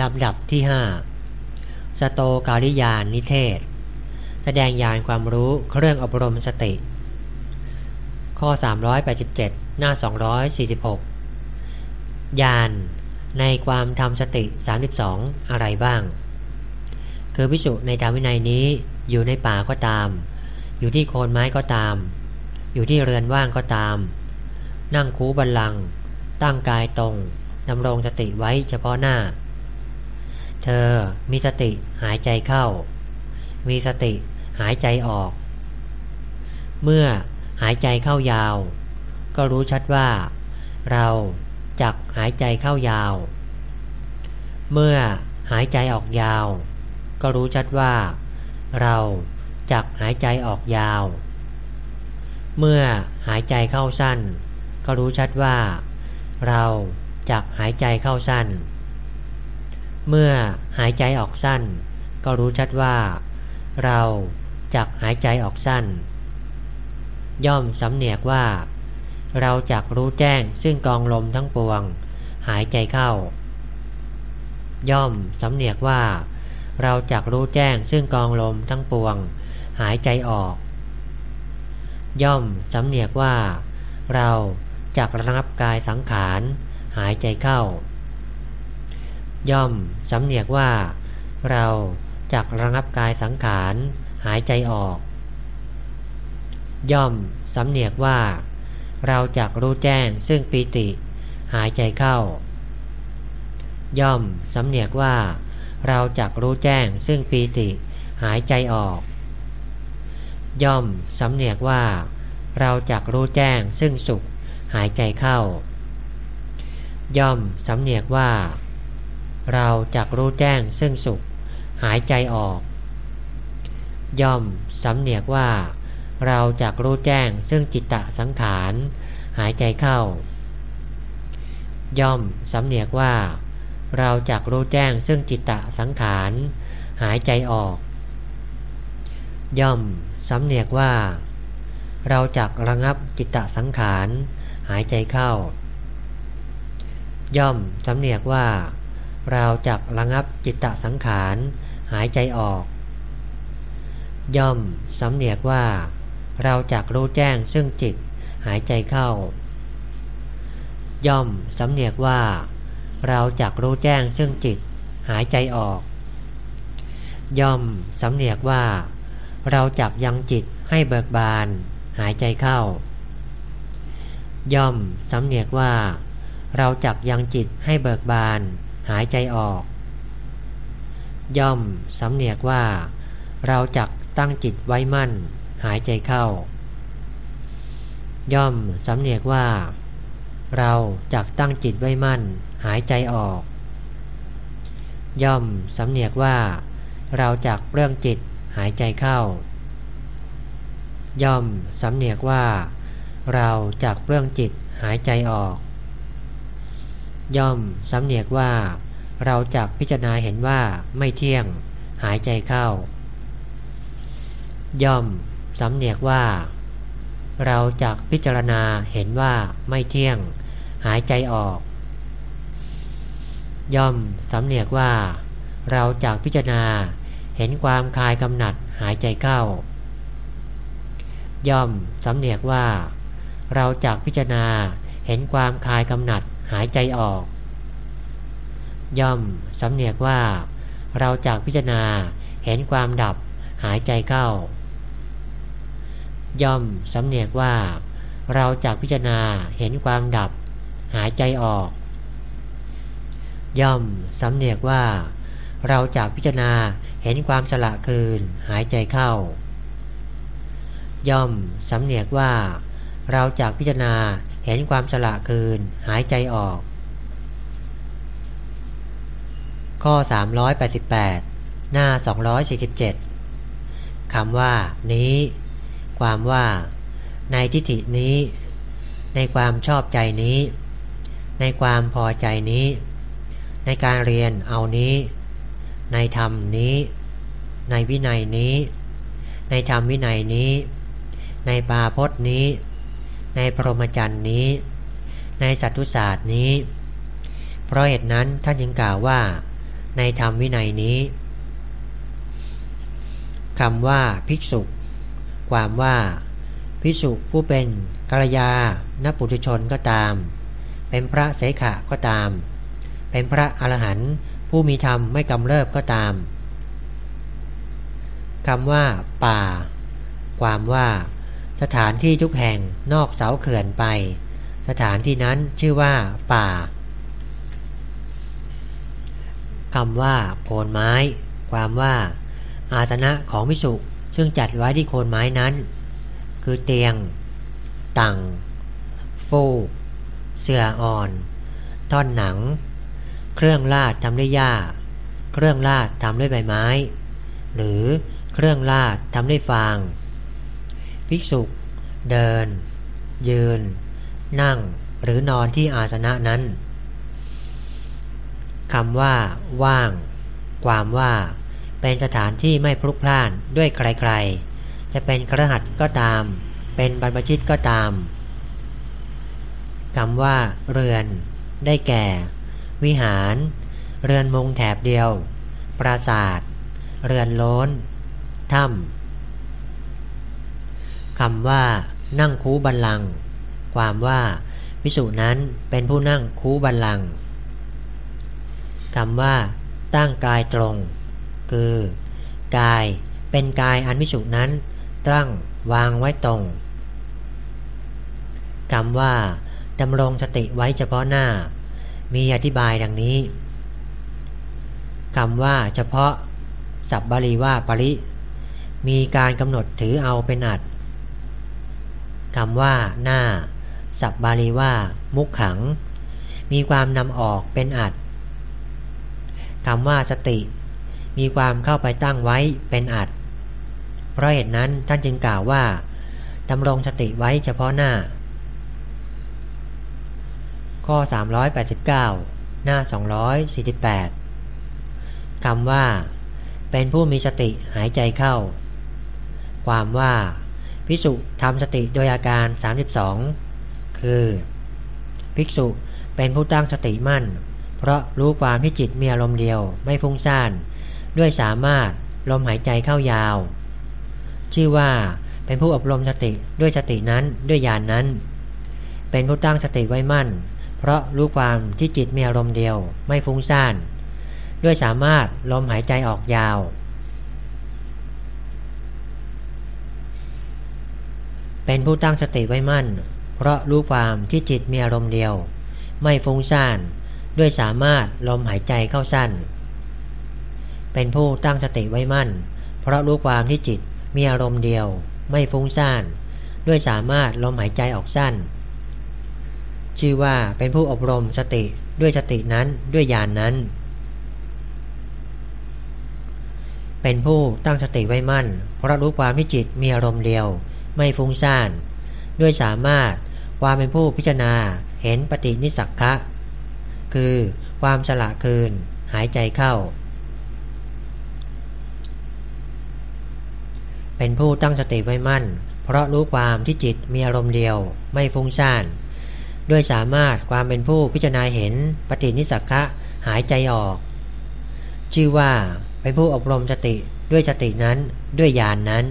ลำดับที่ห้าสโตกาลิยานนิเทศ แสดงยานความรู้เครื่องอบรมสติ ข้อ 387 หน้า 246 ยานในความทำสติ 32 อะไรบ้าง คือพิจุในธรรมวินัยนี้อยู่ในป่าก็ตาม อยู่ที่โคนไม้ก็ตาม อยู่ที่เรือนว่างก็ตาม นั่งคูบันลัง ตั้งกายตรงดำรงสติไว้เฉพาะหน้า เธอ มีสติหายใจเข้า มีสติหายใจออก เมื่อหายใจเข้ายาว ก็รู้ชัดว่า เราจักหายใจเข้ายาว เมื่อหายใจออกยาว ก็รู้ชัดว่า เราจักหายใจออกยาว เมื่อหายใจเข้าสั้น ก็รู้ชัดว่า เราจักหายใจเข้าสั้น เมื่อหายใจออกสั้น ก็รู้ชัดว่า เราจักหายใจออกสั้น ย่อมสำเนียกว่า เราจักรู้แจ้งซึ่งกองลมทั้งปวง หายใจเข้า ย่อมสำเนียกว่า เราจักรู้แจ้งซึ่งกองลมทั้งปวง หายใจออก ย่อมสำเนียกว่า เราจักระงับกายสังขาร หายใจเข้า ย่อมสำเนียกว่า เราจักระงับกายสังขารหายใจออก ย่อมสำเนียกว่า เราจักรู้แจ้งซึ่งปีติหายใจเข้า ย่อมสำเนียกว่า เราจักรู้แจ้งซึ่งปีติหายใจออก ย่อมสำเนียกว่า เราจักรู้แจ้งซึ่งสุขหายใจเข้า ย่อมสำเนียกว่า เราจักรู้แจ้งซึ่งสุข หายใจออก ย่อมสำเนียกว่า เราจักรู้แจ้งซึ่งจิตตะสังขาร หายใจเข้า ย่อมสำเนียกว่า เราจักรู้แจ้งซึ่งจิตตะสังขาร หายใจออก ย่อมสำเนียกว่า เราจักระงับจิตตะสังขาร หายใจเข้า ย่อมสำเนียกว่า เราจักระงับจิตตสังขาร หายใจออก ย่อมสำเนียกว่า เราจักรู้แจ้งซึ่งจิตหายใจเข้า ย่อมสำเนียกว่า เราจักรู้แจ้งซึ่งจิตหายใจออก ย่อมสำเนียกว่า เราจักยังจิตให้เบิกบาน หายใจเข้า ย่อมสำเนียกว่า เราจักยังจิตให้เบิกบาน หายใจออก ย่อมสำเนียกว่า เราจักตั้งจิตไว้มั่น หายใจเข้า ย่อมสำเนียกว่า เราจักตั้งจิตไว้มั่น หายใจออก ย่อมสำเนียกว่า เราจักเรื่องจิตหายใจเข้า ย่อมสำเนียกว่า เราจักเรื่องจิตหายใจออก ย่อมสำเนียกว่า เราจักพิจารณาเห็นว่าไม่เที่ยง หายใจเข้า ย่อมสำเนียกว่า เราจักพิจารณาเห็นว่าไม่เที่ยง หายใจออก ย่อมสำเนียกว่า เราจักพิจารณาเห็นความคลายกำหนัดหายใจเข้า ย่อมสำเนียกว่า เราจักพิจารณา เห็นความคลายกำหนัดหายใจออก ย่อมสำเนียกว่า เราจักพิจารณาเห็นความดับหายใจเข้า ย่อมสำเนียกว่า เราจักพิจารณาเห็นความดับ หายใจออก ย่อมสำเนียกว่า เราจักพิจารณาเห็นความสละคืนหายใจเข้า ย่อมสำเนียกว่า เราจักพิจารณา เห็นความสละคืน หายใจออก ข้อ 388 หน้า 247คำว่า นี้ ความว่า ในทิฏฐินี้ ในความชอบใจนี้ ในความพอใจนี้ ในการเรียนเอานี้ ในธรรมนี้ ในวินัยนี้ ในธรรมวินัยนี้ ในปาพจน์นี้ ในพรหมจรรย์นี้ ในสัตตุศาสตร์นี้ เพราะเหตุนั้นท่านจึงกล่าวว่า ในธรรมวินัยนี้คำว่าภิกษุ ความว่าภิกษุผู้เป็นกัลยาณปุถุชนก็ตาม เป็นพระเสขะก็ตาม เป็นพระอรหันต์ผู้มีธรรมไม่กำเริบก็ตามคำว่า ป่า ความว่า สถานที่ทุกแห่งนอกเสาเขื่อนไป สถานที่นั้นชื่อว่าป่าคำว่าโคนไม้ ความว่า อาสนะของวิสุซึ่งจัดไว้ที่โคนไม้นั้น คือเตียง ตังฟูก เสื่ออ่อน ท่อนหนัง เครื่องลาดทำด้วยหญ้า เครื่องลาดทำด้วยใบไม้ หรือเครื่องลาดทำด้วยฟาง ภิกษุ เดิน ยืน นั่งหรือนอนที่อาสนะนั้นคำว่า ว่าง ความว่า เป็นสถานที่ไม่พลุกพล่านด้วยใครๆ จะเป็นครหัสก็ตาม เป็นบรรพชิตก็ตามคำว่า เรือน ได้แก่ วิหาร เรือนมงแถบเดียว ปราสาท เรือนโล้นถ้ำ คำว่า นั่งคูบันลัง ความว่าวิสุนั้นเป็นผู้นั่งคูบันลังคำว่า ตั้งกายตรง คือ กายเป็นกายอันวิสุนั้น ตั้งวางไว้ตรงคำว่าดำรงสติไว้เฉพาะหน้า มีอธิบายดังนี้คำว่าเฉพาะสับบาลีว่าปริ มีการกำหนดถือเอาเป็นอัด คำว่า หน้า สับบาลีว่า มุขขัง มีความนำออกเป็นอัดคำว่าสติ มีความเข้าไปตั้งไว้เป็นอัด เพราะเหตุนั้นท่านจึงกล่าวว่าดำรงสติไว้เฉพาะหน้า ข้อ 389 หน้า 248คำว่า เป็นผู้มีสติหายใจเข้า ความว่า ภิกษุทำสติโดยอาการ 32 คือ ภิกษุเป็นผู้ตั้งสติมั่น เพราะรู้ความที่จิตมีอารมณ์เดียวไม่ฟุ้งซ่านด้วยสามารถลมหายใจเข้ายาว ชื่อว่าเป็นผู้อบรมสติด้วยสตินั้นด้วยญาณนนั้น เป็นผู้ตั้งสติไว้มั่น เพราะรู้ความที่จิตมีอารมณ์เดียวไม่ฟุ้งซ่านด้วยสามารถลมหายใจออกยาว เป็นผู้ตั้งสติไว้มั่น เพราะรู้ความที่จิตมีอารมณ์เดียว ไม่ฟุ้งซ่าน ด้วยสามารถลมหายใจเข้าสั้น เป็นผู้ตั้งสติไว้มั่น เพราะรู้ความที่จิตมีอารมณ์เดียว ไม่ฟุ้งซ่าน ด้วยสามารถลมหายใจออกสั้น ชื่อว่าเป็นผู้อบรมสติด้วยสตินั้นด้วยญาณนนั้น เป็นผู้ตั้งสติไว้มั่น เพราะรู้ความที่จิตมีอารมณ์เดียว ไม่ฟุ้งซ่าน ด้วยสามารถความเป็นผู้พิจารณาเห็นปฏินิสักคะคือความฉละคืนหายใจเข้า เป็นผู้ตั้งสติไว้มั่น เพราะรู้ความที่จิตมีอารมณ์เดียวไม่ฟุ้งซ่าน ด้วยสามารถความเป็นผู้พิจารณาเห็นปฏินิสักะหายใจออก ชื่อว่าเป็นผู้อบรมสติด้วยสตินั้นด้วยญาณนนั้น